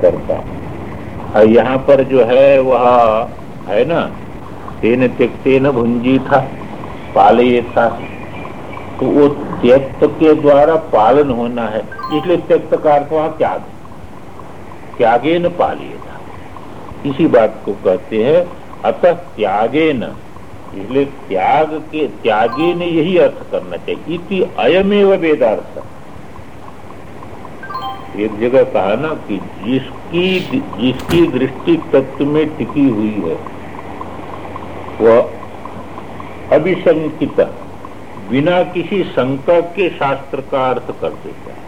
करता। और यहाँ पर जो है, वह है ना, तेन त्यक्तेन भुंजी था पालय था तो वो त्यक्त के द्वारा पालन होना है। इसलिए त्यक्त का अर्थ वहाँ त्याग त्यागे न पालिए था इसी बात को कहते हैं, अतः त्यागे न इसलिए त्याग के त्यागे ने यही अर्थ करना चाहिए। इति अयमेव वेदार्थ। एक जगह कहा ना कि जिसकी जिसकी दृष्टि तत्व में टिकी हुई है, वह अभिशंकित बिना किसी शंका के शास्त्र का अर्थ कर देता है।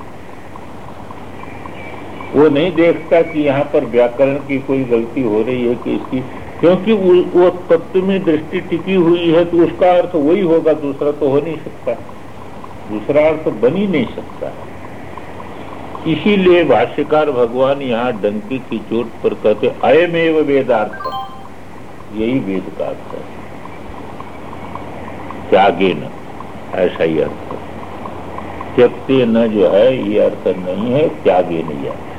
वो नहीं देखता कि यहाँ पर व्याकरण की कोई गलती हो रही है कि इसकी, क्योंकि वो तत्व में दृष्टि टिकी हुई है तो उसका अर्थ वही होगा, दूसरा तो हो नहीं सकता। दूसरा अर्थ बन ही नहीं सकता इसीलिए भाष्यकार भगवान यहाँ डंकी की चोट पर कहते, अयमेव वेदार्थ। यही वेद का अर्थ है। त्यागे न, ऐसा ही अर्थ है। त्यक्ते न जो है, ये अर्थ नहीं है, त्यागे नहीं है।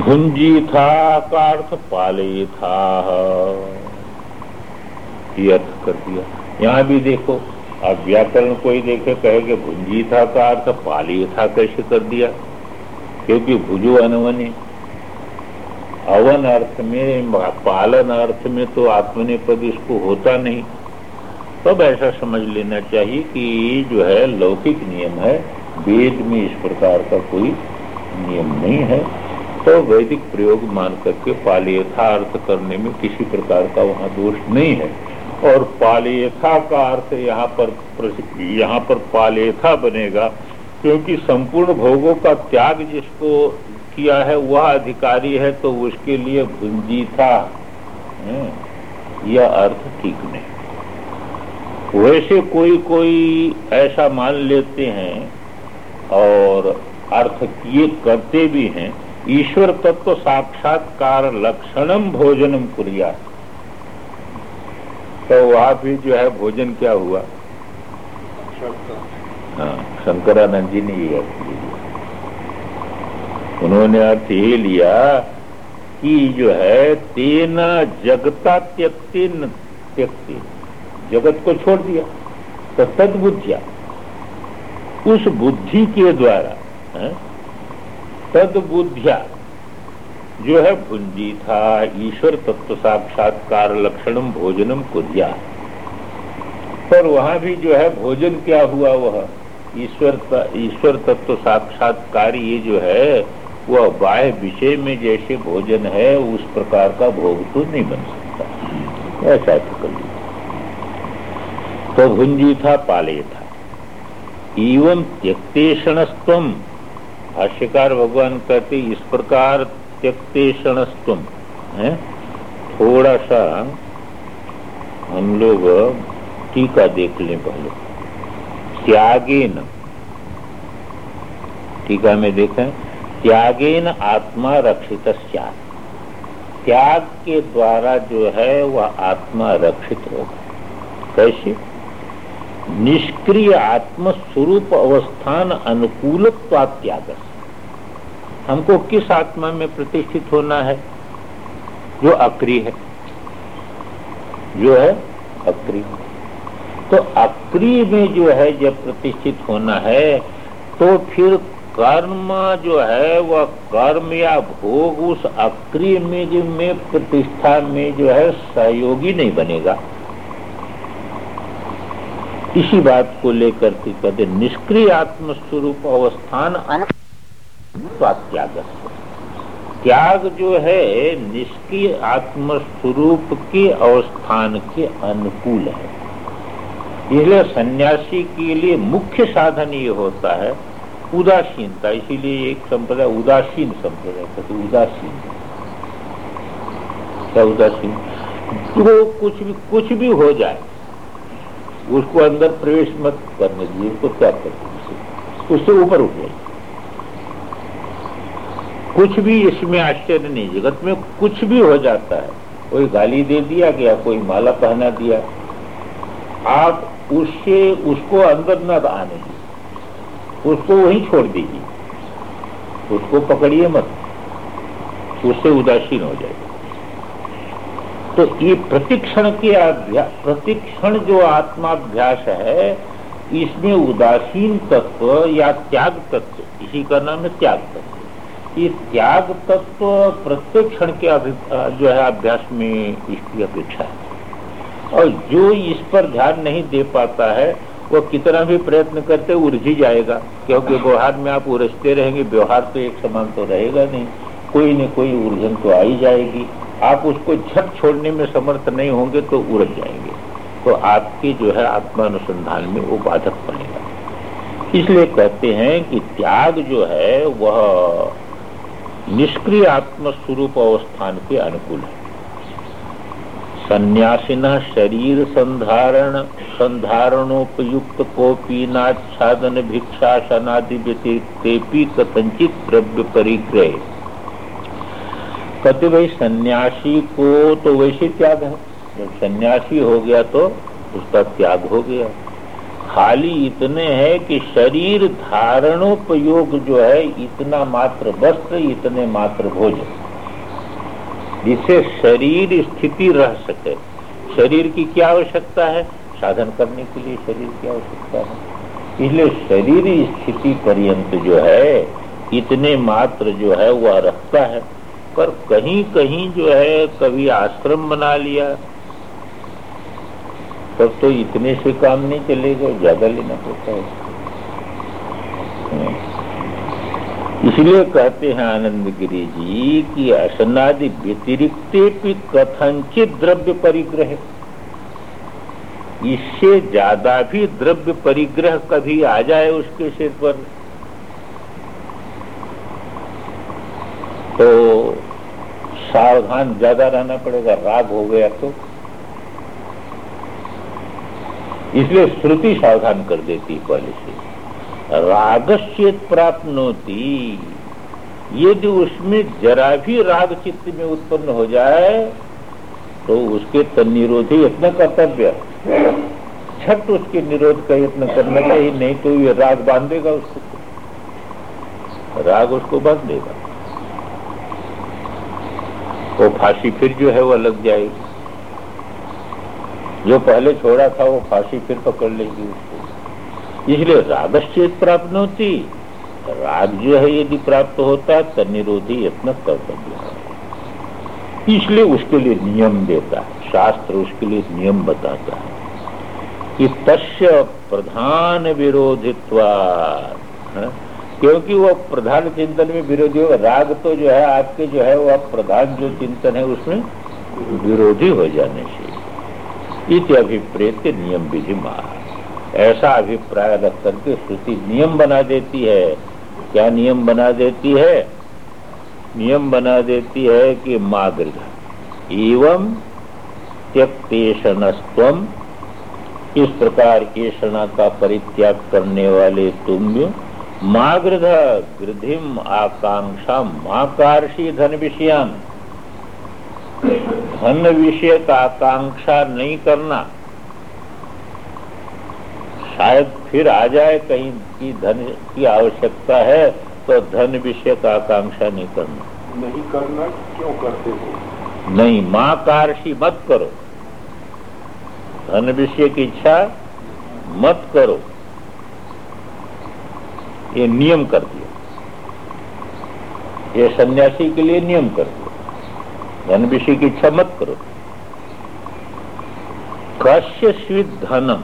भुंजी था का अर्थ पाले था। ये अर्थ कर दिया। यहाँ भी देखो अब व्याकरण कोई देखे कहे कि भुंजी था का अर्थ पाली था कैसे कर दिया? क्योंकि भुजो अनवने अवन अर्थ में, पालन अर्थ में तो आत्मनिपद इसको होता नहीं। तब ऐसा समझ लेना चाहिए कि जो है लौकिक नियम है, वेद में इस प्रकार का कोई नियम नहीं है। तो वैदिक प्रयोग मान करके पालियथा अर्थ करने में किसी प्रकार का वहाँ दोष नहीं है। और पालेथा का अर्थ यहाँ पर यहाँ पर पालियथा बनेगा, क्योंकि संपूर्ण भोगों का त्याग जिसको किया है, वह अधिकारी है तो उसके लिए भुंजी था। यह अर्थ ठीक नहीं। वैसे कोई कोई ऐसा मान लेते हैं, और अर्थ किए करते भी हैं, ईश्वर तत्व साक्षात्कार लक्षणम भोजनम कुरिया तो वहाँ भी जो है भोजन क्या हुआ? हाँ शंकरानंद जी ने ये अर्थ लिया उन्होंने अर्थ ये लिया कि जो है तेना जगता त्यक्ति त्यक्ति। जगत को छोड़ दिया तो तदबुद्धिया उस बुद्धि के द्वारा तदबुद्धिया जो है भुंजी था ईश्वर तत्व साक्षात्कार लक्षणम भोजनम को दिया पर वहाँ भी जो है भोजन क्या हुआ वह? ईश्वर ईश्वर तत्व साक्षात्कार ये जो है, वह बाह्य विषय में जैसे भोजन है, उस प्रकार का भोग तो नहीं बन सकता। ऐसा तो कर तो भुंजी था, पाले था। एवं त्यक्तेषणस्व भाष्यकार भगवान कहते, इस प्रकार त्यक्तेषणस्व है? थोड़ा सा हम लोग टीका देख लें पहले। त्यागेन। टीका में देखें, त्यागेन आत्मा रक्षित त्याग के द्वारा जो है, वह आत्मा रक्षित होगा। कैसे? निष्क्रिय आत्म स्वरूप अवस्थान अनुकूल त्याग हमको किस आत्मा में प्रतिष्ठित होना है? जो अक्री है। जो है अक्री तो अक्री में जो है, जब प्रतिष्ठित होना है तो फिर कर्म जो है, वह कर्म या भोग उस अक्रिय में जो में प्रतिष्ठा में जो है, सहयोगी नहीं बनेगा। इसी बात को लेकर के कहते निष्क्रिय आत्मस्वरूप अवस्थान त्याग त्याग जो है, निष्क्रिय आत्मस्वरूप के अवस्थान के अनुकूल है। इसलिए सन्यासी के लिए मुख्य साधन ये होता है उदासीनता। इसीलिए एक संप्रदाय उदासीन संप्रदाय कहते उदासीन। क्या उदासीन? जो कुछ भी कुछ भी हो जाए, उसको अंदर प्रवेश मत करने दिए उसको त्याग कर दीजिए। उससे ऊपर उठ जाइए। कुछ भी इसमें आश्चर्य नहीं, जगत में कुछ भी हो जाता है। कोई गाली दे दिया गया, कोई माला पहना दिया। आप उससे, उसको अंदर न आने उसको वहीं छोड़ दीजिए। उसको पकड़िए मत। उससे उदासीन हो जाएगा तो ये प्रतिक्षण के प्रतिक्षण जो आत्माभ्यास है, इसमें उदासीन तत्व या त्याग तत्व, इसी का नाम है त्याग तत्व। ये त्याग तत्व प्रत्येक क्षण के जो है अभ्यास में इसकी अपेक्षा है। और जो इस पर ध्यान नहीं दे पाता है, वो कितना भी प्रयत्न करते उलझी जाएगा, क्योंकि व्यवहार में आप उलझते रहेंगे, व्यवहार तो एक समान तो रहेगा नहीं, कोई न कोई उलझन तो आई जाएगी। आप उसको झट छोड़ने में समर्थ नहीं होंगे तो उलझ जाएँगे। तो आपके जो है आत्मानुसंधान में वो बाधक बनेगा इसलिए कहते हैं कि त्याग जो है, वह निष्क्रिय आत्मस्वरूप अवस्थान के अनुकूल है। संन्यासीन शरीर संधारण, संधारणोपयुक्त कोपीनाच्छादन भिक्षा शनादि व्यतिरिक्तेपि कथंचित द्रव्य परिग्रह। कहते भाई सन्यासी को तो वैसे त्याग है। जब सन्यासी हो गया तो उसका त्याग हो गया। खाली इतने है कि शरीर धारणोपयोग जो है, इतना मात्र वस्त्र, इतने मात्र भोजन। जिससे शरीर स्थिति रह सके। शरीर की क्या आवश्यकता है? साधन करने के लिए शरीर की आवश्यकता है। इसलिए शरीर स्थिति पर्यंत जो है, इतने मात्र जो है, वह रखता है। पर कहीं कहीं जो है, कभी आश्रम बना लिया तब तो इतने से काम नहीं चलेगा, ज़्यादा लेना पड़ता है। इसलिए कहते हैं आनंद गिरी जी कि असनादि व्यतिरिक्त कथनचित द्रव्य परिग्रह। इससे ज़्यादा भी द्रव्य परिग्रह कभी आ जाए उसके सिर पर। तो सावधान ज़्यादा रहना पड़ेगा, राग हो गया तो। इसलिए श्रुति सावधान कर देती पहले से। रागश्चेत प्राप्त होती, यदि उसमें जरा भी राग चित्त में उत्पन्न हो जाए तो उसके तनिरोधी यत्न कर्तव्य छठ उसके निरोध का यत्न करना चाहिए, नहीं तो ये राग बांधेगा उसको। राग उसको बाँध देगा। वो फांसी फिर जो है वो लग जाएगी। जो पहले छोड़ा था, वो फांसी फिर पकड़ लेगी उसको। इसलिए रागश्चेत प्राप्त न होती राग जो है यदि प्राप्त होता है तो यत्न कर्तव्य इसलिए उसके लिए नियम देता है, शास्त्र उसके लिए नियम बताता है कि तस्य प्रधान विरोधित्व क्योंकि वो प्रधान चिंतन में विरोधी होगा। राग तो जो है, आपके जो है वह प्रधान जो चिंतन है, उसमें विरोधी हो जाने से इत अभिप्रेत नियम विधि ऐसा अभिप्राय रख करके श्रुति नियम बना देती है। क्या नियम बना देती है? नियम बना देती है कि मागृह। एवं त्यक्तेषणस्व इस प्रकार के शना का परित्याग करने वाले तुम मागृध गृधिम आकांक्षा माकार्षी धन विषयान। धन विषय का आकांक्षा नहीं करना। शायद फिर आ जाए कहीं की धन की आवश्यकता है तो धन विषय का आकांक्षा नहीं करना। नहीं करना क्यों करते हो? नहीं माँ कारशी मत करो। धन विषय की इच्छा मत करो। ये नियम कर दिया। ये सन्यासी के लिए नियम कर दिया। धन विषय की इच्छा मत करो। कश्य स्वित धनम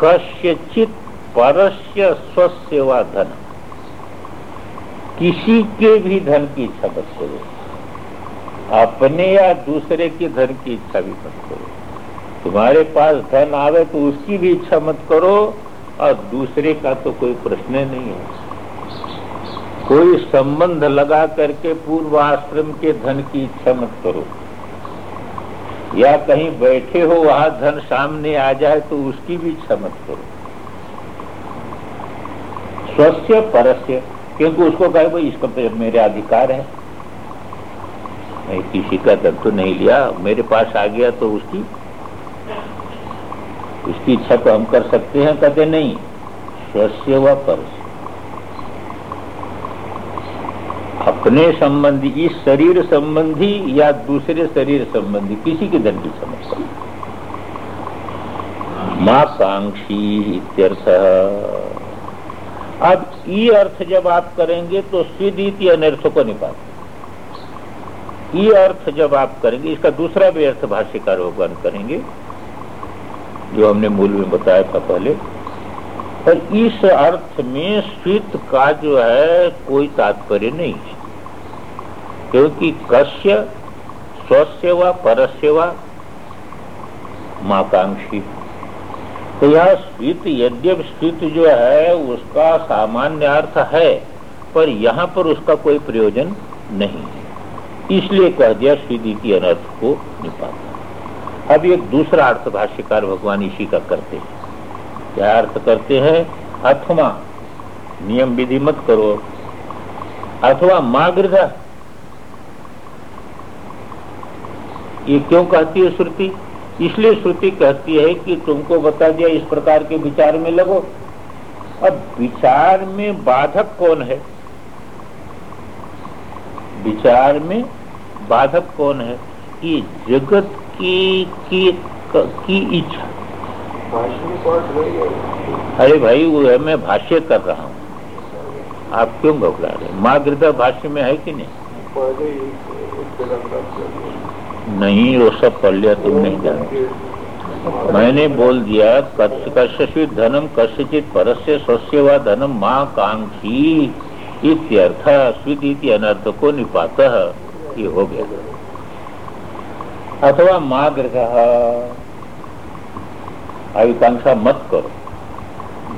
कश्यचित परस्य स्वसेवा धन किसी के भी धन की इच्छा मत करो। अपने या दूसरे के धन की इच्छा भी मत करो। तुम्हारे पास धन आवे तो उसकी भी इच्छा मत करो, और दूसरे का तो कोई प्रश्न नहीं है। कोई संबंध लगा करके पूर्व आश्रम के धन की इच्छा मत करो। या कहीं बैठे हो, वहाँ धन सामने आ जाए तो उसकी भी इच्छा मत करो। स्वस्य परस्य, क्योंकि उसको कहे, भाई इसका तो मेरे अधिकार है। किसी का धन तो नहीं लिया। मेरे पास आ गया तो उसकी उसकी इच्छा तो हम कर सकते हैं। कहते, नहीं, स्वस्य व परस्य। अपने संबंधी, इस शरीर संबंधी या दूसरे शरीर संबंधी, किसी के धन की समस्या माकांक्षी इत्यर्थ। अब ई अर्थ जब आप करेंगे तो स्वीदीति अनर्थ को निपात। ये अर्थ जब आप करेंगे, इसका दूसरा भी अर्थ भाष्यकार भगवान करेंगे, जो हमने मूल में बताया था पहले, पर इस अर्थ में स्वित का जो है, कोई तात्पर्य नहीं है। क्योंकि कश्य स्वसेवा परसेवा माकांक्षी तो यह स्वित, यद्यप स्वित जो है, उसका सामान्य अर्थ है, पर यहाँ पर उसका कोई प्रयोजन नहीं है। इसलिए कह दिया स्वीति की अनर्थ को निपाता। अब एक दूसरा अर्थ भाष्यकार भगवान इसी का करते हैं। क्या अर्थ करते हैं? अथवा नियम विधि मत करो। अथवा माँ ये क्यों कहती है श्रुति? इसलिए श्रुति कहती है कि तुमको बता दिया इस प्रकार के विचार में लगो। अब विचार में बाधक कौन है? विचार में बाधक कौन है? कि जगत की की, की इच्छा। अरे भाई वो है मैं भाष्य कर रहा हूँ। आप क्यों घबरा रहे माँ गृदा भाष्य में है कि नहीं? नहीं, वो सब पढ़ लिया, तुम नहीं जानते। मैंने बोल दिया कश्यचित धनम कश्यचित परस्य स्वस्य व धनम, माँ कांक्षी, इत्यर्थ स्वीति अनर्थ को निपात। ये हो गया। अथवा माँ गृह अविकांक्षा मत करो।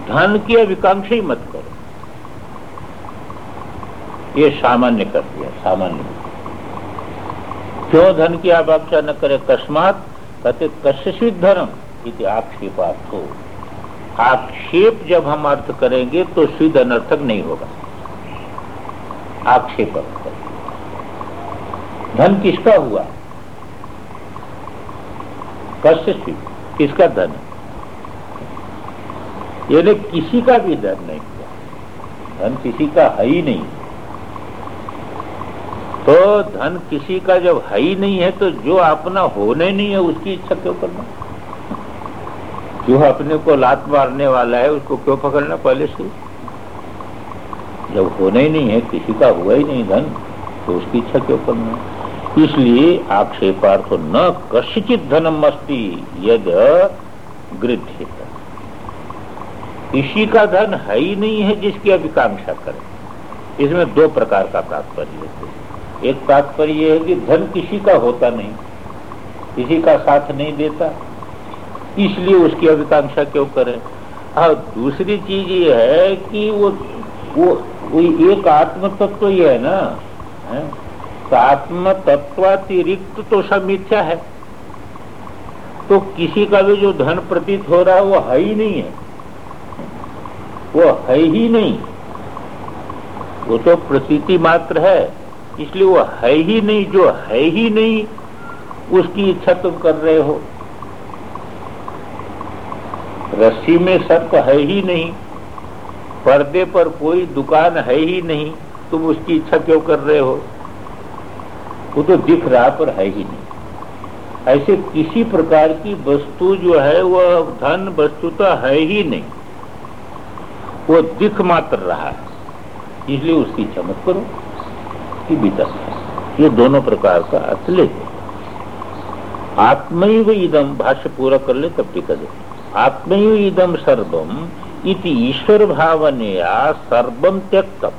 धन की अविकांक्षा ही मत करो। ये सामान्य कर दिया, सामान्य। क्यों धन की आकांक्षा न करे कस्मात कहते कश्यित धर्म इति आक्षेपार्थ। हो आक्षेप जब हम अर्थ करेंगे तो सिद्ध अनर्थक नहीं होगा। आक्षेप धन किसका हुआ? कश्य किसका धन? यानी किसी का भी धन नहीं हुआ। धन किसी का है ही नहीं। तो धन किसी का जब है ही नहीं है तो जो अपना होने नहीं है, उसकी इच्छा क्यों करना? जो अपने को लात मारने वाला है, उसको क्यों पकड़ना पहले से? जब होना ही नहीं है, किसी का हुआ ही नहीं धन तो उसकी इच्छा क्यों करना इसलिए आक्षेपार्थ न कशिचित धनम अस्ती, यद गृध्य किसी का धन है ही नहीं है जिसकी अभिकांक्षा करें। इसमें दो प्रकार का तात्पर्य है। एक तात्पर्य है कि धन किसी का होता नहीं किसी का साथ नहीं देता इसलिए उसकी अभिकांक्षा क्यों करें? और दूसरी चीज़ ये है कि वो वो, वो एक आत्म तत्व ही है ना है? तो आत्म तत्वातिरिक्त तो सब मिथ्या है। तो किसी का भी जो धन प्रतीत हो रहा है वो है ही नहीं है। वो है ही नहीं। वो तो प्रतीति मात्र है। इसलिए वो है ही नहीं, जो है ही नहीं, उसकी इच्छा तुम कर रहे हो। रस्सी में सर्प है ही नहीं, पर्दे पर कोई दुकान है ही नहीं, तुम उसकी इच्छा क्यों कर रहे हो? वो तो दिख रहा पर है ही नहीं। ऐसे किसी प्रकार की वस्तु जो है वह धन वस्तुता है ही नहीं। वो दिख मात्र रहा है, इसलिए उसकी इच्छा मत करो। की वितत ये दोनों प्रकार का अर्थ ले आत्मैव इदम भाष्य पूरा कर ले, तब टीका दे आत्मैव इदम सर्वम इति ईश्वर भावनया सर्वम त्यक्तम।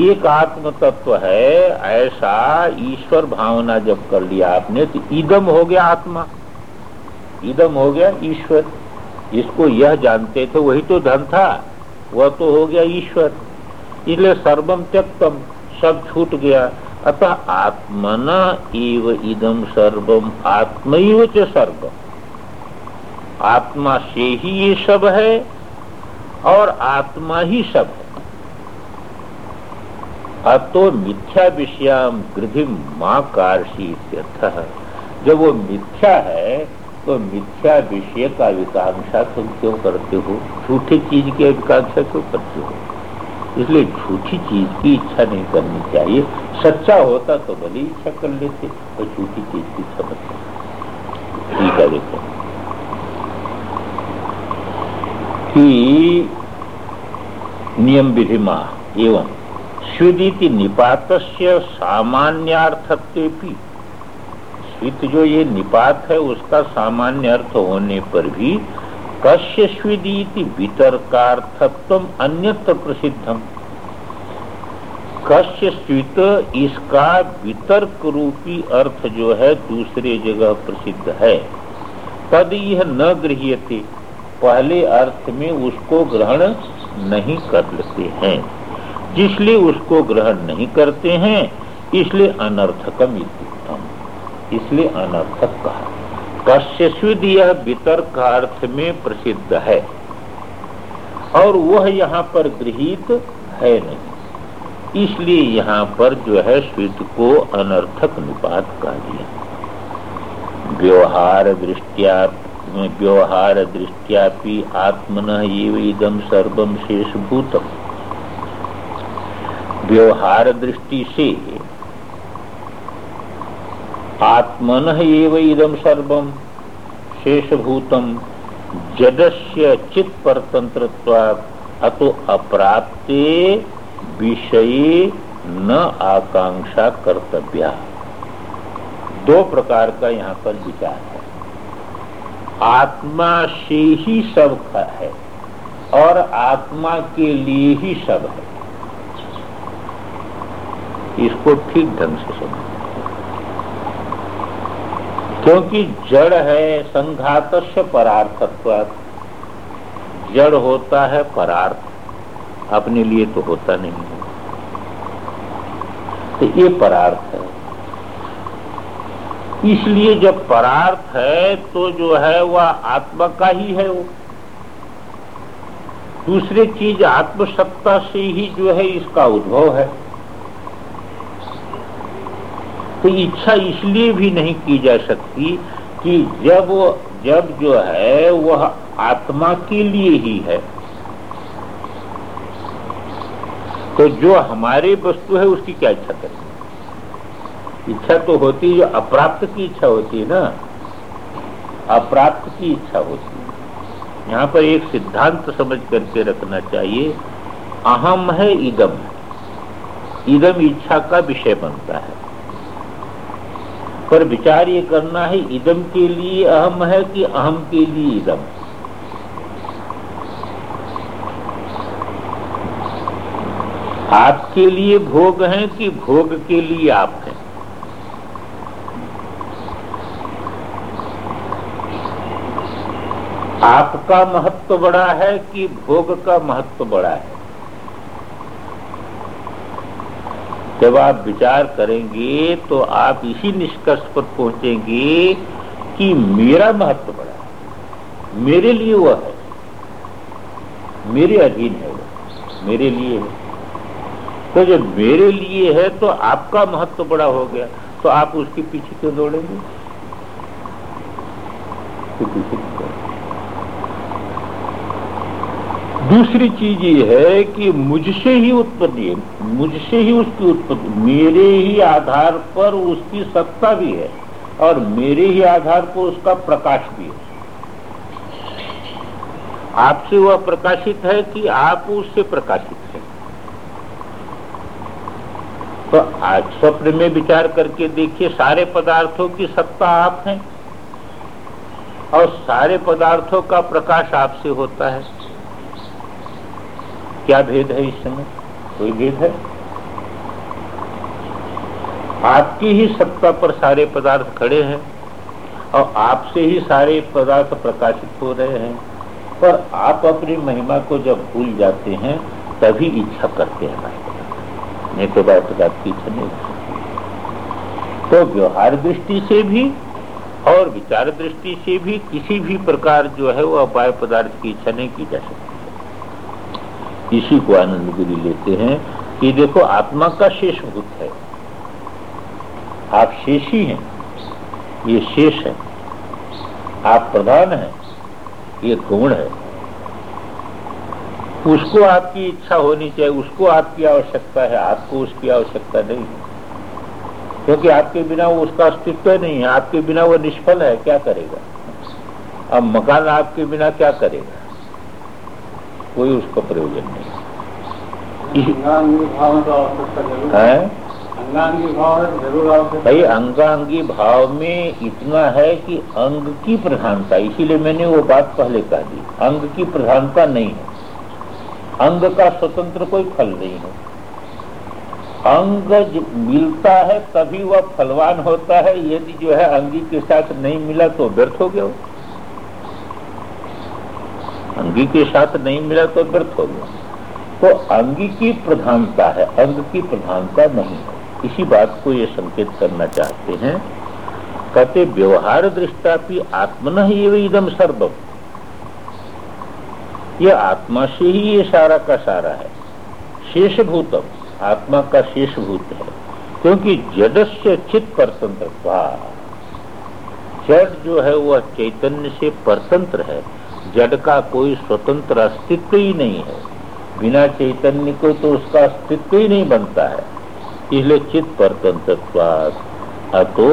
एक आत्म तत्व है, ऐसा ईश्वर भावना जब कर लिया आपने तो इदम हो गया आत्मा। इदम हो गया ईश्वर। इसको यह जानते थे, वही तो धन था, वह तो हो गया ईश्वर। इसलिए सर्वम त्यक्तम, सब छूट गया। अतः आत्मना एव इदम सर्वम च सर्वम। आत्मा से ही ये सब है, और आत्मा ही सब है। अतो मिथ्या विषयाम गृधि माँ कारसी जब वो मिथ्या है तो मिथ्या विषय का विकांक्षा तुम क्यों करते हो? झूठी चीज़ की विकांक्षा क्यों करते हो? इसलिए झूठी चीज़ की इच्छा नहीं करनी चाहिए। सच्चा होता तो भले इच्छा कर लेते और झूठी चीज़ की इच्छा मत ठीक है, देखो। कि नियम विधिमा एवं स्वीति निपात सामान्यार्थत्व स्वित जो ये निपात है, उसका सामान्य अर्थ होने पर भी कश्य स्विदीति वितर्कार्थत्व अन्यत्र प्रसिद्धम। कश्य स्वित इसका वितर्क रूपी अर्थ जो है, दूसरे जगह प्रसिद्ध है। तद यह न गृह्यते, पहले अर्थ में उसको ग्रहण नहीं कर लेते हैं। जिसलिए उसको ग्रहण नहीं करते हैं, इसलिए अनर्थकम इसलिए अनर्थक कहा कश्यस्विद यह वितर्क अर्थ में प्रसिद्ध है। और वह यहाँ पर गृहित है नहीं। इसलिए यहाँ पर जो है स्वित को अनर्थक निपात कह दिया व्यवहार दृष्टिया व्यवहार दृष्टिया आत्मन इदम सर्वम शेष भूतम व्यवहार दृष्टि से आत्मन एव इदम सर्वम शेषभूतम जडस्य चित परतंत्र अतो अप्राप्ते विषय न आकांक्षा कर्तव्य। दो प्रकार का यहाँ पर विचार है। आत्मा से ही सब का है और आत्मा के लिए ही सब है। इसको ठीक ढंग से समझ। क्योंकि जड़ है संघात परार्थत्व जड़ होता है परार्थ। अपने लिए तो होता नहीं है। तो ये परार्थ है। इसलिए जब परार्थ है तो जो है वह आत्मा का ही है वो। दूसरी चीज़ आत्मसत्ता से ही जो है इसका उद्भव है। तो इच्छा इसलिए भी नहीं की जा सकती कि जब जब जो है वह आत्मा के लिए ही है। तो जो हमारे वस्तु है, उसकी क्या इच्छा करें? इच्छा तो होती जो अप्राप्त की इच्छा होती है ना। अप्राप्त की इच्छा होती है। यहाँ पर एक सिद्धांत समझ करके रखना चाहिए। अहम है, इदम। इदम इच्छा का विषय बनता है। पर विचार ये करना है, इदम के लिए अहम है कि अहम के लिए इदम? आपके लिए भोग है कि भोग के लिए आप हैं? आपका महत्व बड़ा है कि भोग का महत्व बड़ा है? जब आप विचार करेंगे तो आप इसी निष्कर्ष पर पहुँचेंगे कि मेरा महत्व बड़ा है। मेरे लिए वह है। मेरे अधीन है वो मेरे लिए है। तो जब मेरे लिए है तो आपका महत्व बड़ा हो गया। तो आप उसके पीछे क्यों दौड़ेंगे? तो पीछे दूसरी चीज़ ये है कि मुझसे ही उत्पत्ति है, मुझसे ही उसकी उत्पत्ति, मेरे ही आधार पर उसकी सत्ता भी है और मेरे ही आधार पर उसका प्रकाश भी है। आपसे वह प्रकाशित है कि आप उससे प्रकाशित है। तो आज स्वप्न में विचार करके देखिए, सारे पदार्थों की सत्ता आप हैं और सारे पदार्थों का प्रकाश आपसे होता है। क्या भेद है इस समय? कोई भेद है? आपकी ही सत्ता पर सारे पदार्थ खड़े हैं और आपसे ही सारे पदार्थ प्रकाशित हो रहे हैं। पर आप अपनी महिमा को जब भूल जाते हैं, तभी इच्छा करते हैं। बाह्य नहीं तो बाह्य पदार्थ की इच्छा नहीं तो व्यवहार दृष्टि से भी और विचार दृष्टि से भी किसी भी प्रकार जो है वो अपाय पदार्थ की इच्छा नहीं की जा सकती। इसी को आनंद गिरी लेते हैं कि देखो, आत्मा का शेष भूत है। आप शेषी हैं। ये शेष है। आप प्रधान हैं। ये गुण है। उसको आपकी इच्छा होनी चाहिए, उसको आपकी आवश्यकता है, आपको उसकी आवश्यकता नहीं है। क्योंकि आपके बिना वो उसका अस्तित्व नहीं है, आपके बिना वो निष्फल है, क्या करेगा? अब मकान आपके बिना क्या करेगा? कोई उसका प्रयोजन नहीं। है। भाई अंगांगी भाव में इतना है कि अंग की प्रधानता इसीलिए मैंने वो बात पहले कह दी। अंग की प्रधानता नहीं है। अंग का स्वतंत्र कोई फल नहीं है। अंग मिलता है तभी वह फलवान होता है। यदि जो है अंगी के साथ नहीं मिला तो व्यर्थ हो गया अंगी के साथ नहीं मिला तो व्यर्थ हो गया तो अंगी की प्रधानता है, अंग की प्रधानता नहीं। इसी बात को ये संकेत करना चाहते हैं। कहते, व्यवहार दृष्टा भी आत्मन ही इदम सर्वम। ये आत्मा से ही ये सारा का सारा है। शेषभूतम, आत्मा का शेषभूत है। क्योंकि जड़ से चित परतंत्र जड़ जो है, वह चैतन्य से परतंत्र है। जड़ का कोई स्वतंत्र अस्तित्व ही नहीं है। बिना चैतन्य को तो उसका अस्तित्व ही नहीं बनता है। इसलिए चित परतंत्र अतो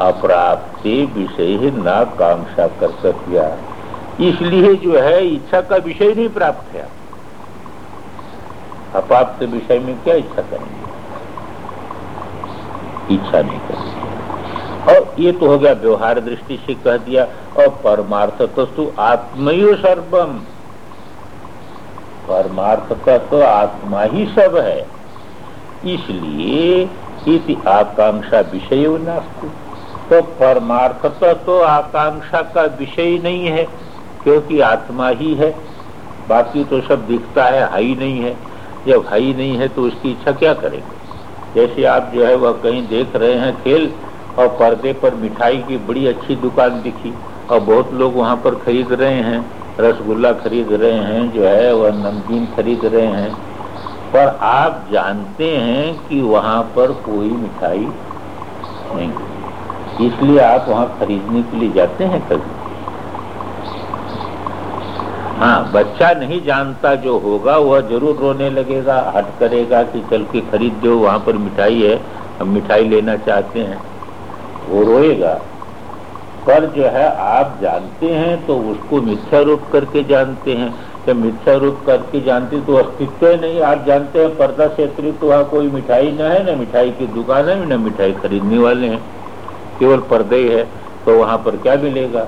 अप्राप्ति विषय न कांक्षा कर सकिया। इसलिए जो है, इच्छा का विषय नहीं प्राप्त है अप्राप्त विषय में क्या इच्छा करेंगे? इच्छा नहीं करेंगे। और ये तो हो गया व्यवहार दृष्टि से कह दिया, और परमार्थ तो आत्मयो सर्वम। परमार्थ का तो आत्मा ही सब है। इसलिए इति आकांक्षा विषय नास्ती। तो परमार्थ तो आकांक्षा का विषय नहीं है, क्योंकि आत्मा ही है। बाकी तो सब दिखता है हाई नहीं है। जब हाई नहीं है तो उसकी इच्छा क्या करेंगे? जैसे आप जो है वह कहीं देख रहे हैं खेल और पर्दे पर मिठाई की बड़ी अच्छी दुकान दिखी। और बहुत लोग वहाँ पर खरीद रहे हैं, रसगुल्ला खरीद रहे हैं, जो है वह नमकीन खरीद रहे हैं। पर आप जानते हैं कि वहाँ पर कोई मिठाई नहीं। इसलिए आप वहाँ खरीदने के लिए जाते हैं कभी? हाँ बच्चा नहीं जानता जो होगा, वह ज़रूर रोने लगेगा, हट करेगा कि चल के खरीद दो, वहाँ पर मिठाई है। हम मिठाई लेना चाहते हैं। वो रोएगा। पर जो है, आप जानते हैं तो उसको मिथ्या रूप करके जानते हैं। जब मिथ्या रूप करके जानते तो अस्तित्व नहीं, आप जानते हैं पर्दा से अतिरिक्त वहाँ कोई मिठाई न है, न मिठाई की दुकान है, न मिठाई खरीदने वाले हैं। केवल पर्दे है तो वहाँ पर क्या मिलेगा?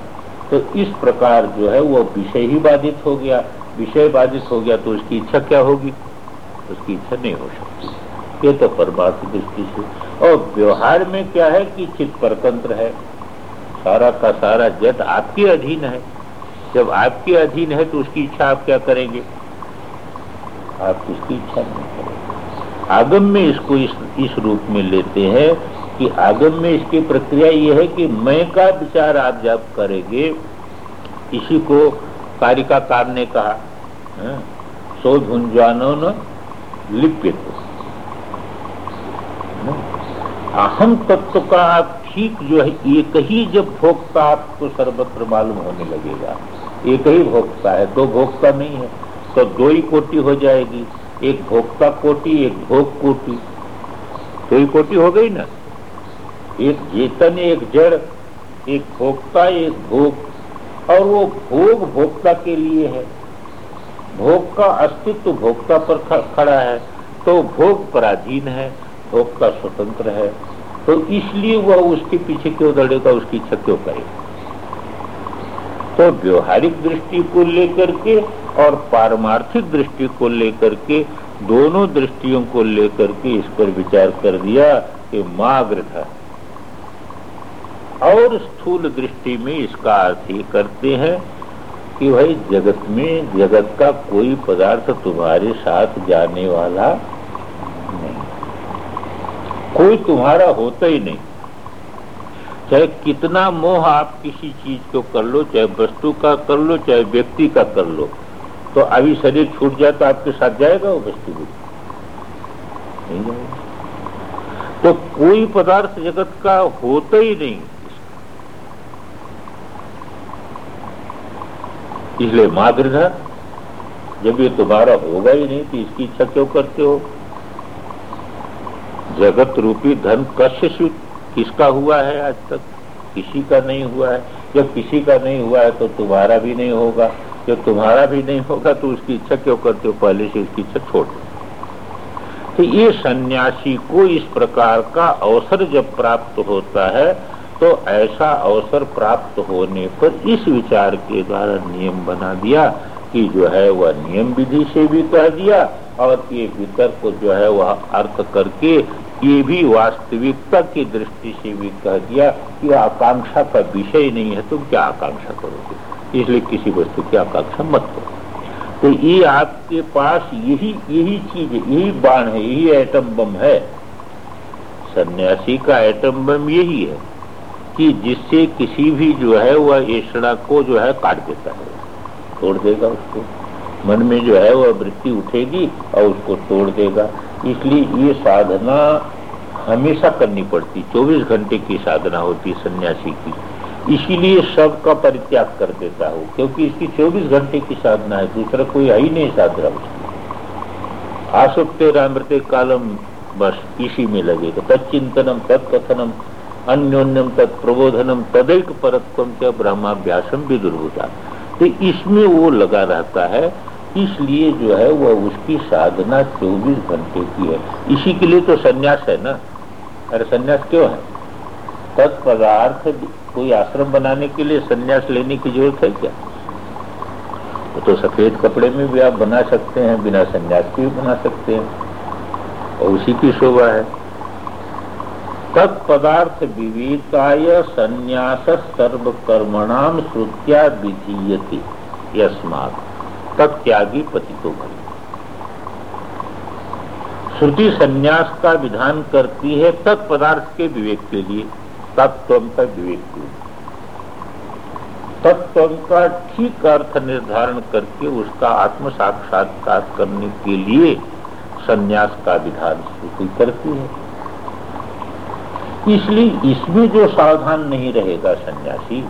तो इस प्रकार जो है, वो विषय ही बाधित हो गया। विषय बाधित हो गया तो उसकी इच्छा क्या होगी? उसकी इच्छा नहीं हो सकती। ये तो परमार्थ दृष्टि से और व्यवहार में क्या है कि चित्त परतंत्र है? सारा का सारा जट आपके अधीन है। जब आपके अधीन है तो उसकी इच्छा आप क्या करेंगे? आप उसकी इच्छा नहीं करेंगे। आगम में इसको इस, इस रूप में लेते हैं कि आगम में इसकी प्रक्रिया ये है कि मैं का विचार आप जब करेंगे इसी को कारिकाकार ने कहा हाँ, सो धुंजानो न लिप्य को अहम तत्व का आप ठीक जो है, एक ही जब भोक्ता आपको सर्वत्र मालूम होने लगेगा। एक ही भोक्ता है, दो भोक्ता नहीं है तो दो ही कोटि हो जाएगी। एक भोक्ता कोटि, एक भोग कोटि। दो ही कोटि हो गई ना? एक चेतन एक जड़, एक भोक्ता, एक भोग। और वो भोग भोक्ता के लिए है। भोग का अस्तित्व भोक्ता पर खड़ा है तो भोग पराधीन है। भोक्ता स्वतंत्र है तो इसलिए वह उसके पीछे क्यों दौड़ेगा, उसकी इच्छा क्यों करेगा? तो व्यवहारिक दृष्टि को लेकर के और पारमार्थिक दृष्टि को लेकर के, दोनों दृष्टियों को लेकर के इस पर विचार कर दिया कि माग्र था और स्थूल दृष्टि में इसका अर्थ ये करते हैं कि भाई जगत में जगत का कोई पदार्थ तुम्हारे साथ जाने वाला कोई तुम्हारा होता ही नहीं। चाहे कितना मोह आप किसी चीज़ को कर लो, चाहे वस्तु का कर लो, चाहे व्यक्ति का कर लो तो अभी शरीर छूट जाए तो आपके साथ जाएगा वो वस्तु भी। नहीं जाएगा। तो कोई पदार्थ जगत का होता ही नहीं। इसलिए माँ जब ये तुम्हारा होगा ही नहीं तो इसकी इच्छा क्यों करते हो? जगत रूपी धन कश्य किसका हुआ है आज तक? किसी का नहीं हुआ है। जब किसी का नहीं हुआ है तो तुम्हारा भी नहीं होगा। जब तुम्हारा भी नहीं होगा तो उसकी इच्छा क्यों करते हो? पहले से उसकी इच्छा छोड़ तो ये सन्यासी को इस प्रकार का अवसर जब प्राप्त होता है तो ऐसा अवसर प्राप्त होने पर इस विचार के द्वारा नियम बना दिया कि जो है वह नियम विधि से भी कह दिया और ये वितर्क को जो है वह अर्थ करके ये भी वास्तविकता की दृष्टि से भी कह दिया कि आकांक्षा का विषय नहीं है, तुम क्या आकांक्षा करोगे? इसलिए किसी वस्तु की आकांक्षा मत करो। तो ये आपके पास यही यही चीज़, यही बाण है, यही एटम बम है। सन्यासी का एटम बम यही है कि जिससे किसी भी जो है, वह ऐसा को जो है काट देता है। तोड़ देगा उसको। मन में जो है, वह वृत्ति उठेगी और उसको तोड़ देगा। इसलिए ये साधना हमेशा करनी पड़ती। 24 घंटे की साधना होती है सन्यासी की। इसीलिए सब का परित्याग कर देता हूँ, क्योंकि इसकी 24 घंटे की साधना है, दूसरा कोई है ही नहीं साधना उसकी। आसुप्ते रामृते कालम बस इसी में लगेगा तत्चिंतनम तत्कथनम, अन्योन्यम तत्प्रबोधनम, तदैक परत्व के ब्रह्माभ्यासम भी दुर्भुता तो इसमें वो लगा रहता है इसलिए जो है वह उसकी साधना 24 घंटे की है। इसी के लिए तो सन्यास है ना? अरे सन्यास क्यों है? तत्पदार्थ कोई आश्रम बनाने के लिए सन्यास लेने की ज़रूरत है क्या? तो सफ़ेद कपड़े में भी आप बना सकते हैं, बिना सन्यास के भी बना सकते हैं। और उसी की शोभा है। तत्पदार्थ विवेकाय संन्यास सर्वकर्मणाम श्रुत्या विधीयते, यस्मात। तत्यागी पतितो भरी श्रुति संन्यास का विधान करती है तत्पदार्थ के विवेक के लिए तत्व का विवेक के तत्व का ठीक अर्थ निर्धारण करके उसका आत्म साक्षात्कार करने के लिए संन्यास का विधान श्रुति करती है। इसलिए इसमें जो सावधान नहीं रहेगा सन्यासी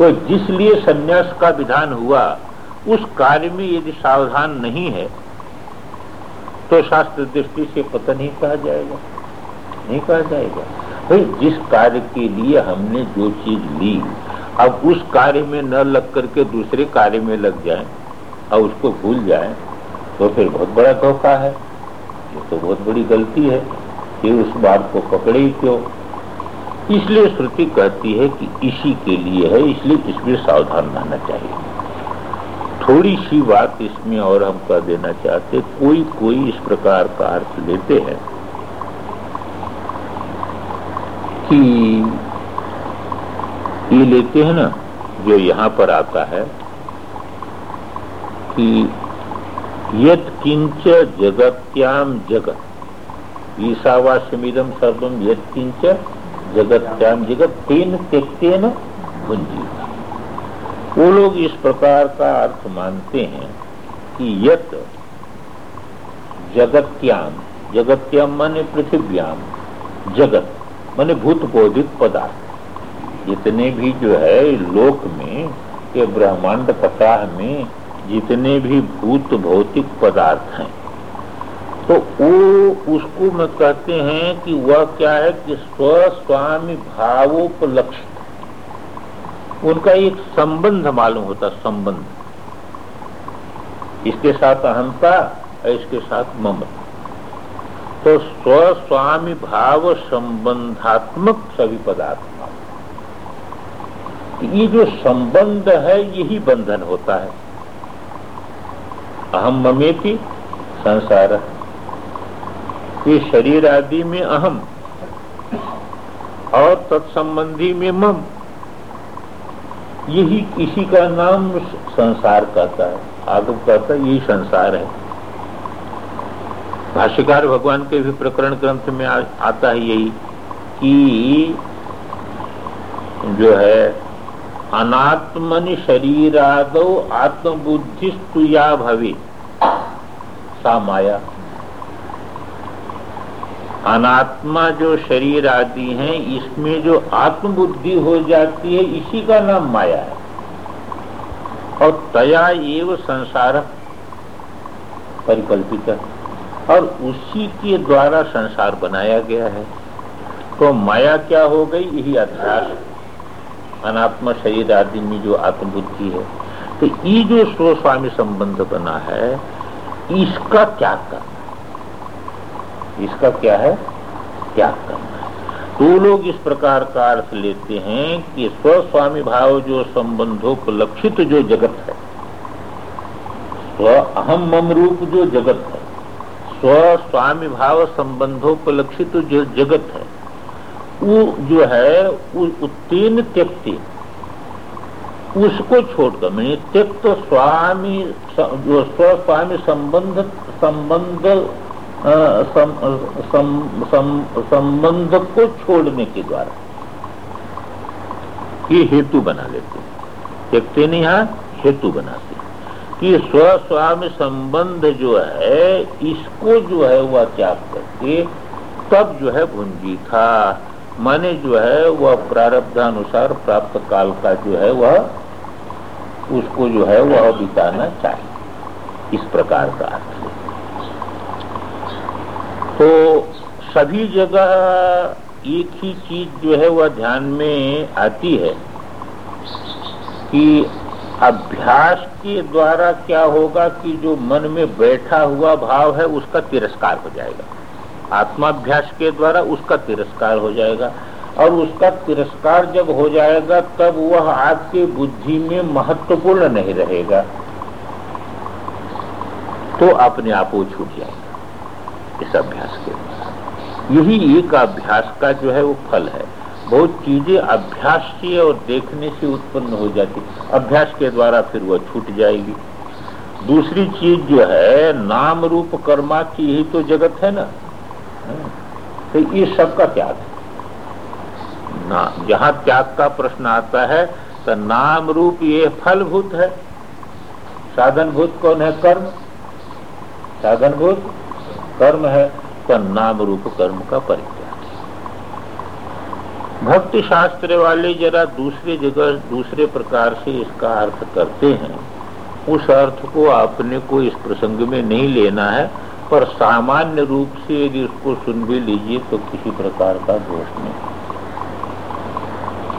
वो जिसलिए संन्यास का विधान हुआ, उस कार्य में यदि सावधान नहीं है तो शास्त्र दृष्टि से पता नहीं कहा जाएगा। नहीं कहा जाएगा। भाई, जिस कार्य के लिए हमने जो चीज़ ली, अब उस कार्य में न लग करके दूसरे कार्य में लग जाए, और उसको भूल जाए तो फिर बहुत बड़ा धोखा है। ये तो बहुत बड़ी गलती है कि उस बात को पकड़े ही क्यों? इसलिए श्रुति कहती है कि इसी के लिए है, इसलिए इसमें सावधान रहना चाहिए। थोड़ी सी बात इसमें और हम कह देना चाहते कोई कोई इस प्रकार का अर्थ लेते हैं कि ये लेते हैं ना, जो यहाँ पर आता है, कि यत किंच जगत्याम जगत। ईशावास्यमिदम सर्वम यत किंच जगत्याम जगत तेन त्यक्तेन भुंजी वो लोग इस प्रकार का अर्थ मानते हैं कि यत जगत्याम जगत्याम माने पृथ्व्याम, जगत माने भूत बोधित पदार्थ। जितने भी जो है लोक में के ब्रह्मांड पताह में जितने भी भूत भौतिक पदार्थ हैं तो वो उसको में कहते हैं कि वह क्या है कि स्वस्वामी भावोपलक्षित। उनका एक संबंध मालूम होता, संबंध। इसके साथ अहंता और इसके साथ ममता। तो स्वस्वामी भाव संबंधात्मक सभी पदार्थ। ये जो संबंध है, यही बंधन होता है। अहम ममेति संसार। ये शरीर आदि में अहम और तत्संबंधी में मम। यही किसी का नाम संसार कहता है। आगम कहता है यही संसार है। भाष्यकार भगवान के भी प्रकरण ग्रंथ में आ, आता है यही कि जो है अनात्मनि शरीरादो आत्मबुद्धि या भवे। सा माया। अनात्मा जो शरीर आदि हैं, इसमें जो आत्मबुद्धि हो जाती है, इसी का नाम माया है। और तया एव संसार परिकल्पित और उसी के द्वारा संसार बनाया गया है। तो माया क्या हो गई? यही अध्यास। अनात्मा शरीर आदि में जो आत्मबुद्धि है। तो ये जो स्वस्वामी संबंध बना है, इसका क्या करना इसका क्या है? त्याग करना तो लोग इस प्रकार का अर्थ लेते हैं कि स्वस्वामी भाव जो संबंधों को लक्षित जो जगत है स्व अहम मम रूप जो जगत है स्व स्वामी भाव संबंधों को लक्षित जो जगत है, वो जो है उत्तीर्ण त्यक्ति। उसको छोड़कर, मैंने त्यक्त स्वामी जो स्वस्वामी संबंध संबंध संबंध को छोड़ने के द्वारा। ये हेतु बना लेते त्यक्ते नहीं यहाँ हेतु बनाते कि स्वस्वामी संबंध जो है, इसको जो है वह त्याग करके तब जो है भुंजी था। माने जो है वह प्रारब्धानुसार प्राप्त काल का जो है वह, उसको जो है वह बिताना चाहिए इस प्रकार का अर्थ। तो सभी जगह एक ही चीज़ जो है वह ध्यान में आती है कि अभ्यास के द्वारा क्या होगा कि जो मन में बैठा हुआ भाव है उसका तिरस्कार हो जाएगा। आत्माभ्यास के द्वारा उसका तिरस्कार हो जाएगा और उसका तिरस्कार जब हो जाएगा तब वह आपके बुद्धि में महत्वपूर्ण नहीं रहेगा। तो अपने आप वो छूट जाएगा। इस अभ्यास के द्वारा यही एक अभ्यास का जो है वो फल है। बहुत चीज़ें अभ्यास से और देखने से उत्पन्न हो जाती। अभ्यास के द्वारा फिर वह छूट जाएगी। दूसरी चीज़ जो है, नाम रूप कर्मा की ही तो जगत है ना? तो ये सबका त्याग है। ना, जहाँ त्याग का प्रश्न आता है तो नाम रूप ये फलभूत है। साधन भूत कौन है? कर्म। साधनभूत। कर्म है तो नाम रूप कर्म का परित्याग। भक्ति शास्त्र वाले जरा दूसरे जगह, दूसरे प्रकार से इसका अर्थ करते हैं। उस अर्थ को आपने को इस प्रसंग में नहीं लेना है, पर सामान्य रूप से यदि उसको सुन भी लीजिए तो किसी प्रकार का दोष नहीं।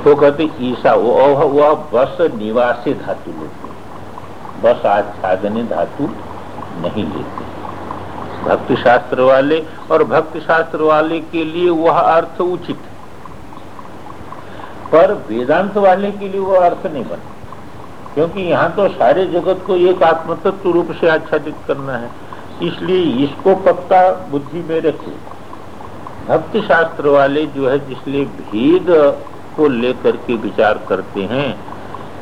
तो कहते, ईसा वह बस निवासी धातु लेते बस आच्छादन धातु नहीं लेते। भक्ति शास्त्र वाले और भक्ति शास्त्र वाले के लिए वह अर्थ उचित पर वेदांत वाले के लिए वह अर्थ नहीं बना। क्योंकि यहाँ तो सारे जगत को एक आत्मतत्व रूप से आच्छादित करना है। इसलिए इसको पक्का बुद्धि में रखे। भक्ति शास्त्र वाले जो है, जिसलिए भेद को लेकर के विचार करते हैं,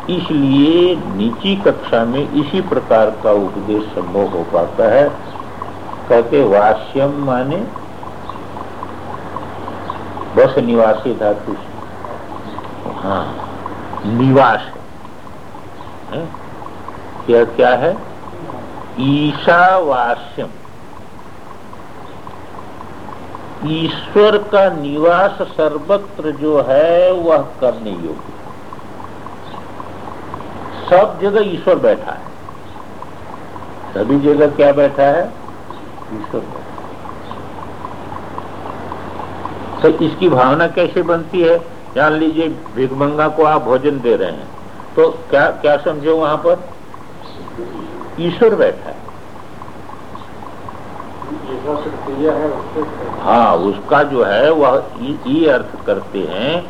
इसलिए नीची कक्षा में इसी प्रकार का उपदेश संभव हो पाता है। कहते वाष्यम माने बस निवासी धातु हाँ निवास है। क्या क्या है? ईशावास्यम। ईश्वर का निवास सर्वत्र जो है, वह करने योग्य। सब जगह ईश्वर बैठा है। सभी जगह क्या बैठा है? तो इसकी भावना कैसे बनती है? जान लीजिए भिगमंगा को आप भोजन दे रहे हैं। तो क्या क्या समझे वहाँ पर? ईश्वर बैठा है। हाँ उसका जो है, वह ये अर्थ करते हैं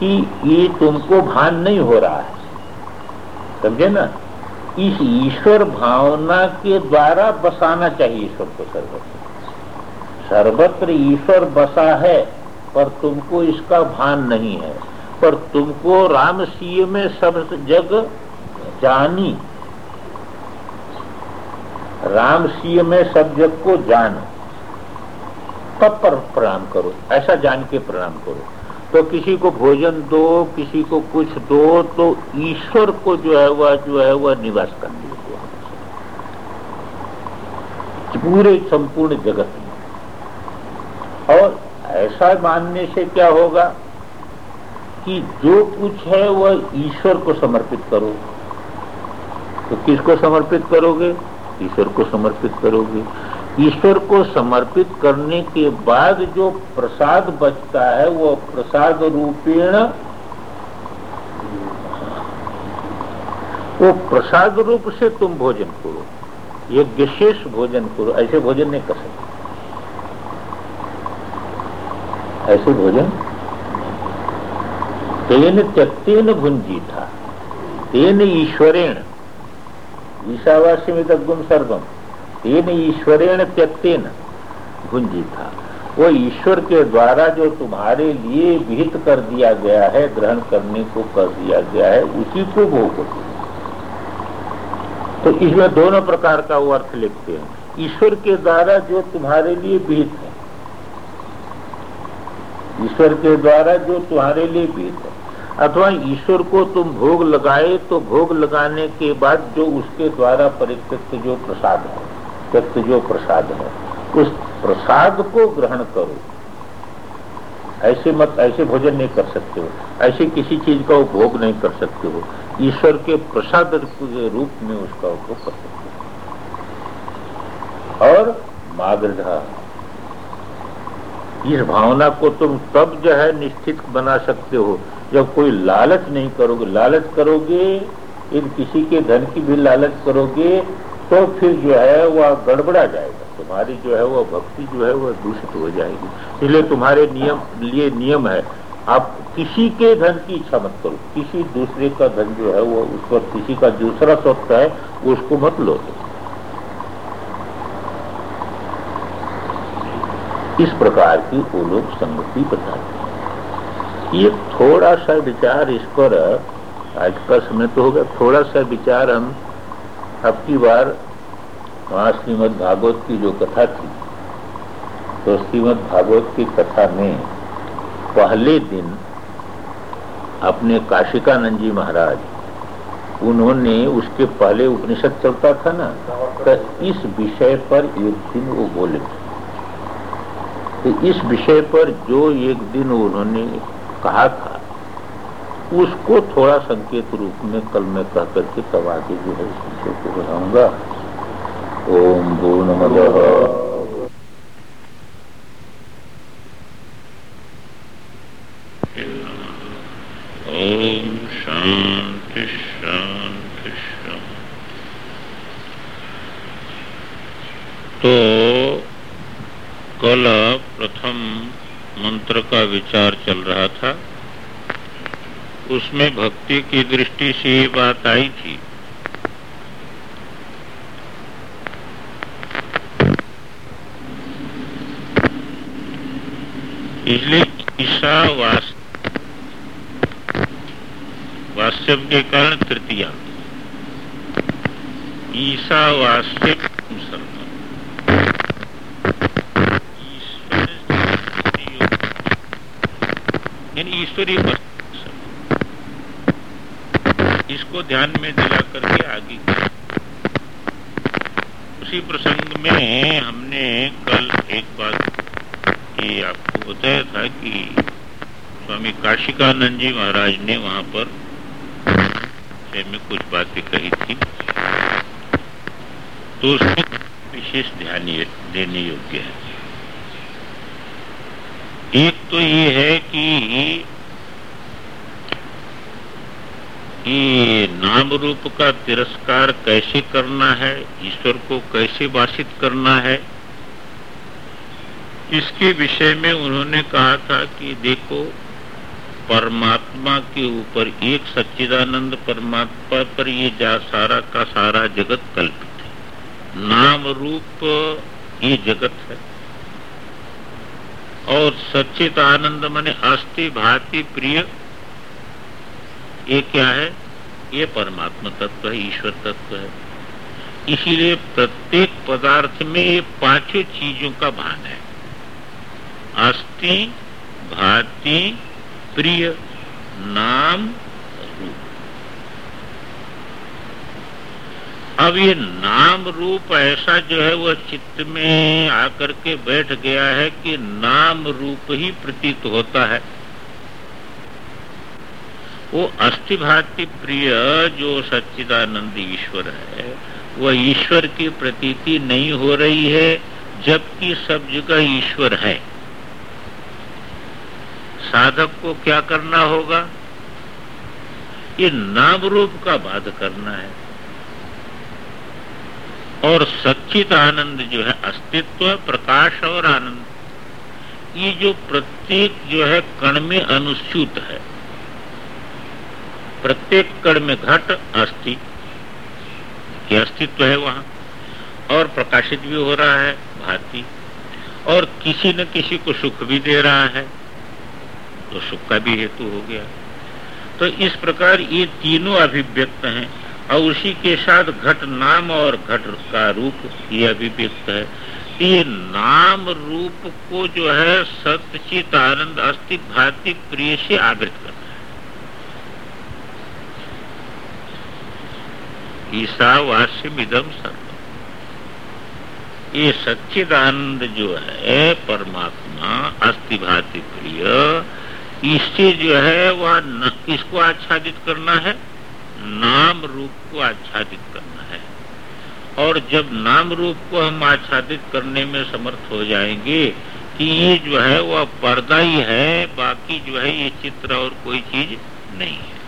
कि ये तुमको भान नहीं हो रहा है। समझे ना? इस ईश्वर भावना के द्वारा बसाना चाहिए ईश्वर को सर्वत्र। सर्वत्र ईश्वर बसा है, पर तुमको इसका भान नहीं है। पर तुमको राम सीय में सब जग जानी। राम सीय में सब जग को जानो। तब पर प्रणाम करो, ऐसा जान के प्रणाम करो। तो किसी को भोजन दो, किसी को कुछ दो तो ईश्वर को जो है वह, जो है वह निवास कर दीजिए पूरे संपूर्ण जगत में। और ऐसा मानने से क्या होगा कि जो कुछ है वह ईश्वर को समर्पित करो। तो किसको समर्पित करोगे? ईश्वर को समर्पित करोगे। ईश्वर को समर्पित करने के बाद जो प्रसाद बचता है, वो प्रसाद रूपेण, वो प्रसाद रूप से तुम भोजन करो। ये विशेष भोजन करो। ऐसे भोजन नहीं कर सकते। ऐसे भोजन? तेन त्यक्तेन भुंजी था तेन ईश्वरेण। ईशावासी में तक गुण सर्वम। तेन ईश्वरेण त्यक्तेन भुंजी था वो ईश्वर के द्वारा जो तुम्हारे लिए विहित कर दिया गया है, ग्रहण करने को कर दिया गया है, उसी को भोग तो इसमें दोनों प्रकार का वो अर्थ लिखते हैं। ईश्वर के द्वारा जो तुम्हारे लिए विहित है। ईश्वर के द्वारा जो तुम्हारे लिए विहित है। अथवा ईश्वर को तुम भोग लगाए तो भोग लगाने के बाद जो उसके द्वारा परित्यक्त जो प्रसाद है। त्यक्त जो प्रसाद है। उस प्रसाद को ग्रहण करो। ऐसे मत, ऐसे भोजन नहीं कर सकते हो। ऐसे किसी चीज़ का उपभोग नहीं कर सकते हो। ईश्वर के प्रसाद के रूप में उसका उपभोग कर सकते हो। और माग्रधा इस भावना को तुम तब जो है निश्चित बना सकते हो, जब कोई लालच नहीं करोगे। लालच करोगे, इन किसी के धन की भी लालच करोगे तो फिर जो है वह गड़बड़ा जाएगा। तुम्हारी जो है वह भक्ति जो है वह दूषित हो जाएगी। इसलिए तुम्हारे नियम लिए नियम है, आप किसी के धन की इच्छा मत करो। किसी दूसरे का धन जो है वो उस पर किसी का दूसरा स्वत्व है, उसको मत लो। इस प्रकार की वो लोग संगति बताते हैं। ये थोड़ा सा विचार इस पर, आज का समय तो होगा थोड़ा सा विचार हम अब की बार वहाँ श्रीमद भागवत की जो कथा थी तो श्रीमद भागवत की कथा में पहले दिन अपने काशिकानंद जी महाराज, उन्होंने उसके पहले उपनिषद चलता था ना तो इस विषय पर एक दिन वो बोले तो इस विषय पर जो एक दिन उन्होंने कहा था, उसको थोड़ा संकेत रूप में कल मैं कह करके तब आगे जो है इस विषय को बढ़ाऊँगा ओम पूर्ण तो कल प्रथम मंत्र का विचार चल रहा था। उसमें भक्ति की दृष्टि से ये बात आई थी इसलिए ईशा वास्तव के कारण तृतीया। ईशा वास्तव ईश्वरीय इसको ध्यान में दिला करके आगे उसी प्रसंग में हमने कल एक बात ये आपको। बताया था कि स्वामी काशिकानंद जी महाराज ने वहाँ पर में कुछ बातें कही थी। तो उसमें विशेष ध्यान देने योग्य है। एक तो ये है कि ये नाम रूप का तिरस्कार कैसे करना है, ईश्वर को कैसे वासित करना है इसके विषय में उन्होंने कहा था कि देखो, परमात्मा के ऊपर एक सच्चिदानंद परमात्मा पर ये जा सारा का सारा जगत कल्पित है। नाम रूप ये जगत है। और सचित आनंद मने अस्थि भाति प्रिय, ये क्या है? ये परमात्मा तत्व है, ईश्वर तत्व है। इसीलिए प्रत्येक पदार्थ में ये पाँचों चीज़ों का भान है। अस्थि भाति, प्रिय, नाम, रूप। अब ये नाम रूप ऐसा जो है वह चित्त में आकर के बैठ गया है कि नाम रूप ही प्रतीत होता है। वो अस्थि अस्थिभाति प्रिय जो सच्चिदानंद ईश्वर है वह ईश्वर की प्रतीति नहीं हो रही है, जबकि सब जगह ईश्वर है। साधक को क्या करना होगा? ये नाम रूप का बाध करना है। और सचित आनंद जो है, अस्तित्व, प्रकाश और आनंद, ये जो प्रत्येक जो है, कण में अनुसूत है। प्रत्येक कण में घट अस्थि के अस्तित्व है वहाँ। और प्रकाशित भी हो रहा है, भांति। और किसी न किसी को सुख भी दे रहा है। तो सुख का भी हेतु हो गया। तो इस प्रकार ये तीनों अभिव्यक्त हैं और उसी के साथ घट नाम और घट का रूप ये अभिव्यक्त है। ये नाम रूप को जो है सत्यचित आनंद, अस्थि, भाति, प्रिय से आवृत करना है। ईसावास्यम इदम सर्व ये सच्चिदानंद जो है, परमात्मा, अस्थि, भाति, प्रिय इससे जो है, वह किसको आच्छादित करना है? नाम रूप को आच्छादित करना है। और जब नाम रूप को हम आच्छादित करने में समर्थ हो जाएँगे, कि ये जो है, वह पर्दा ही है, बाकी जो है, ये चित्र और कोई चीज़ नहीं है।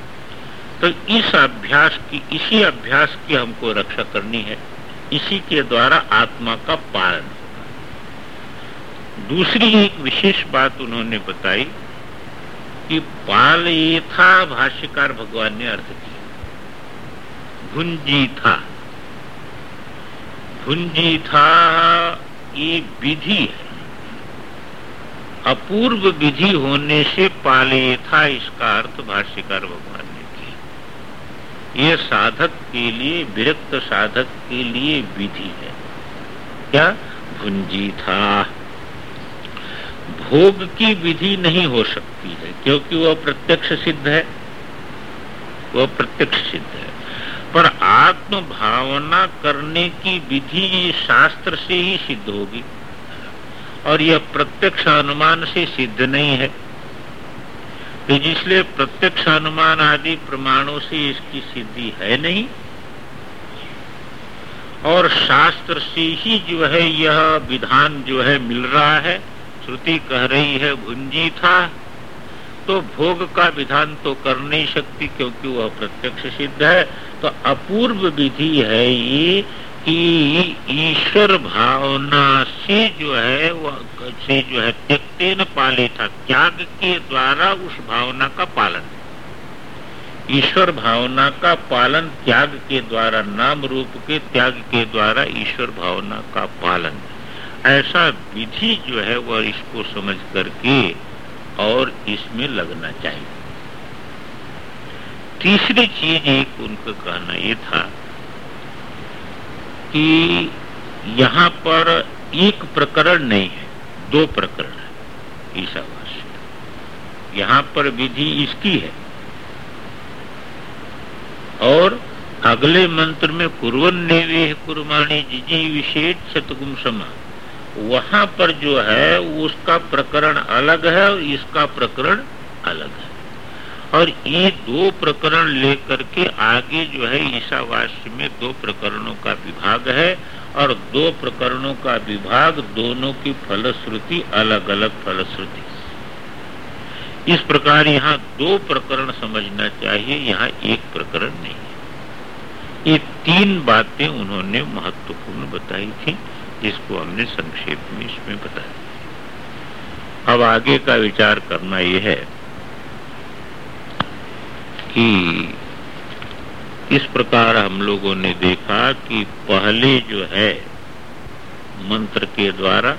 तो इस अभ्यास की, इसी अभ्यास की हमको रक्षा करनी है। इसी के द्वारा आत्मा का पालन दूसरी एक विशेष बात उन्होंने बताई कि पाल ये था भाष्यकार भगवान ने अर्थ किया। भुंजी था भुंजी था ये विधि है। अपूर्व विधि होने से पाले था इसका अर्थ भाष्यकार भगवान ने किया। ये साधक के लिए, विरक्त साधक के लिए विधि है। क्या? भुंजी था भोग की विधि नहीं हो सकती है, क्योंकि वह प्रत्यक्ष सिद्ध है। वह प्रत्यक्ष सिद्ध है। पर आत्म भावना करने की विधि शास्त्र से ही सिद्ध होगी। और यह प्रत्यक्ष अनुमान से सिद्ध नहीं है। तो जिसलिए प्रत्यक्ष अनुमान आदि प्रमाणों से इसकी सिद्धि है नहीं, और शास्त्र से ही जो है यह विधान जो है मिल रहा है श्रुति कह रही है, भुंजी था तो भोग का विधान तो कर नहीं सकती क्योंकि वह प्रत्यक्ष सिद्ध है। तो अपूर्व विधि है ये कि ईश्वर भावना से जो है, वह से जो है त्यक्ते न पाले था। त्याग के द्वारा उस भावना का पालन। ईश्वर भावना का पालन त्याग के द्वारा, नाम रूप के त्याग के द्वारा ईश्वर भावना का पालन। ऐसा विधि जो है वह इसको समझ करके और इसमें लगना चाहिए। तीसरी चीज़ एक उनका कहना ये था कि यहाँ पर एक प्रकरण नहीं है, दो प्रकरण है ईशावास्य यहाँ पर विधि इसकी है। और अगले मंत्र में कुरवन ने वे कुरमाणी जिजी विशेष शतगुम समा। वहाँ पर जो है, उसका प्रकरण अलग है और इसका प्रकरण अलग है। और ये दो प्रकरण लेकर के आगे जो है ईशावास्य में दो प्रकरणों का विभाग है, और दो प्रकरणों का विभाग दोनों की फलश्रुति अलग अलग फलश्रुति। इस प्रकार यहाँ दो प्रकरण समझना चाहिए, यहाँ एक प्रकरण नहीं है। ये तीन बातें उन्होंने महत्वपूर्ण बताई थी। जिसको हमने संक्षेप में इसमें बताया। अब आगे का विचार करना यह है कि इस प्रकार हम लोगों ने देखा कि पहले जो है मंत्र के द्वारा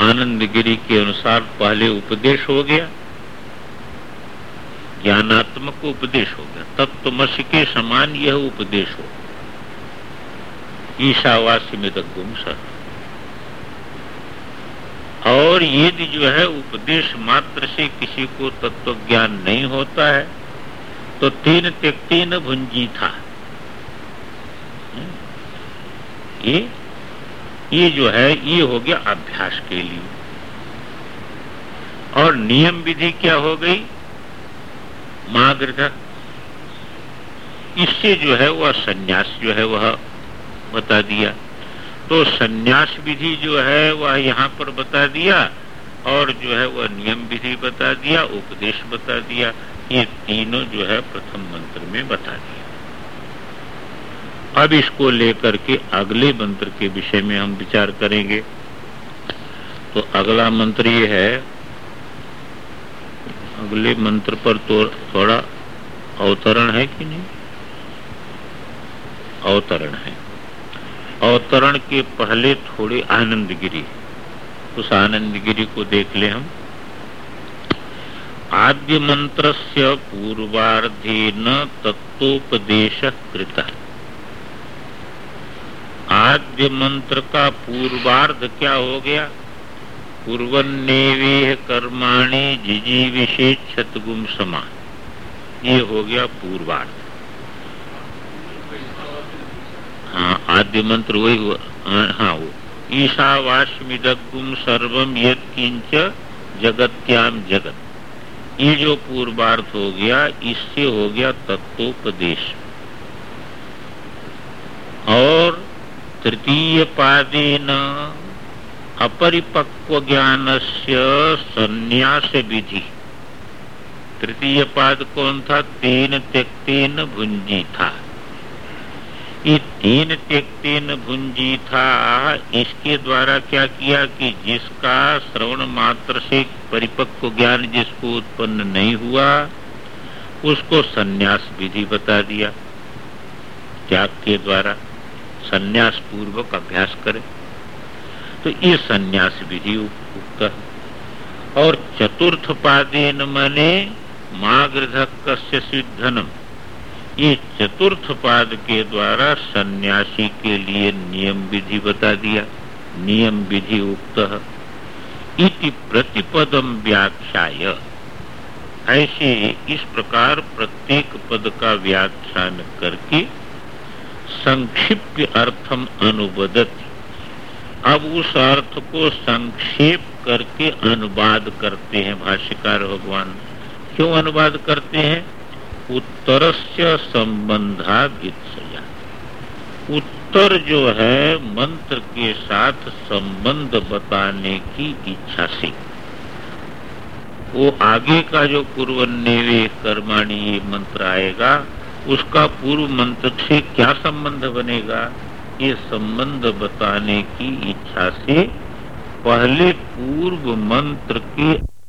आनंद गिरी के अनुसार पहले उपदेश हो गया, ज्ञानात्मक उपदेश हो गया। तत्वमसी के समान यह उपदेश हो ईशावास्य में गुम और यदि जो है उपदेश मात्र से किसी को तत्व ज्ञान नहीं होता है तो तीन तीन भुंजी था। ये ये जो है, ये हो गया अभ्यास के लिए। और नियम विधि क्या हो गई? महागृधक इससे जो है वह सन्यास जो है, वह बता दिया। तो सन्यास विधि जो है, वह यहाँ पर बता दिया और जो है, वह नियम विधि बता दिया, उपदेश बता दिया। ये तीनों जो है, प्रथम मंत्र में बता दिया अब इसको लेकर के अगले मंत्र के विषय में हम विचार करेंगे। तो अगला मंत्र ये है, अगले मंत्र पर तो थोड़ा अवतरण है कि नहीं? अवतरण है। अवतरण के पहले थोड़े आनंद गिरी उस आनंद गिरी को देख ले हम। आद्य मंत्र से पूर्वार्धेन तत्वोपदेश आद्य मंत्र का पूर्वार्ध क्या हो गया? पूर्वन्नेवेह कर्माणी जिजी विशेष छतगुम समान ये हो गया पूर्वार्ध। हाँ आद्य मंत्र वही हुआ। हाँ, हाँ वो। ईशावास्मिदगुम सर्वम यद किंच जगत्याम जगत। ये जो पूर्वार्थ हो गया इससे हो गया तत्वोपदेश। और तृतीय पादे न अपरिपक्व ज्ञान से संन्यास विधि तृतीय पाद कौन था? तेन त्यक्तेन भुंजी था तीन त्यक्तेन भुंजी था। इसके द्वारा क्या किया कि जिसका श्रवण मात्र से परिपक्व ज्ञान जिसको उत्पन्न नहीं हुआ, उसको सन्यास विधि बता दिया। त्याग के द्वारा सन्यास पूर्वक अभ्यास करे। तो ये सन्यास विधि उक्त है। और चतुर्थ पादेन मने मागृधक सिद्धनम। ये चतुर्थ पाद के द्वारा सन्यासी के लिए नियम विधि बता दिया। नियम विधि उक्त इति प्रतिपदम व्याख्याय। ऐसे इस प्रकार प्रत्येक पद का व्याख्यान करके संक्षिप्त अर्थम अनुबदत अब उस अर्थ को संक्षेप करके अनुवाद करते हैं भाष्यकार भगवान। क्यों अनुवाद करते हैं? उत्तर से संबंधा भित्सया उत्तर जो है, मंत्र के साथ संबंध बताने की इच्छा से। वो आगे का जो पूर्व नेवे कर्माणी मंत्र आएगा, उसका पूर्व मंत्र से क्या संबंध बनेगा, ये संबंध बताने की इच्छा से पहले पूर्व मंत्र के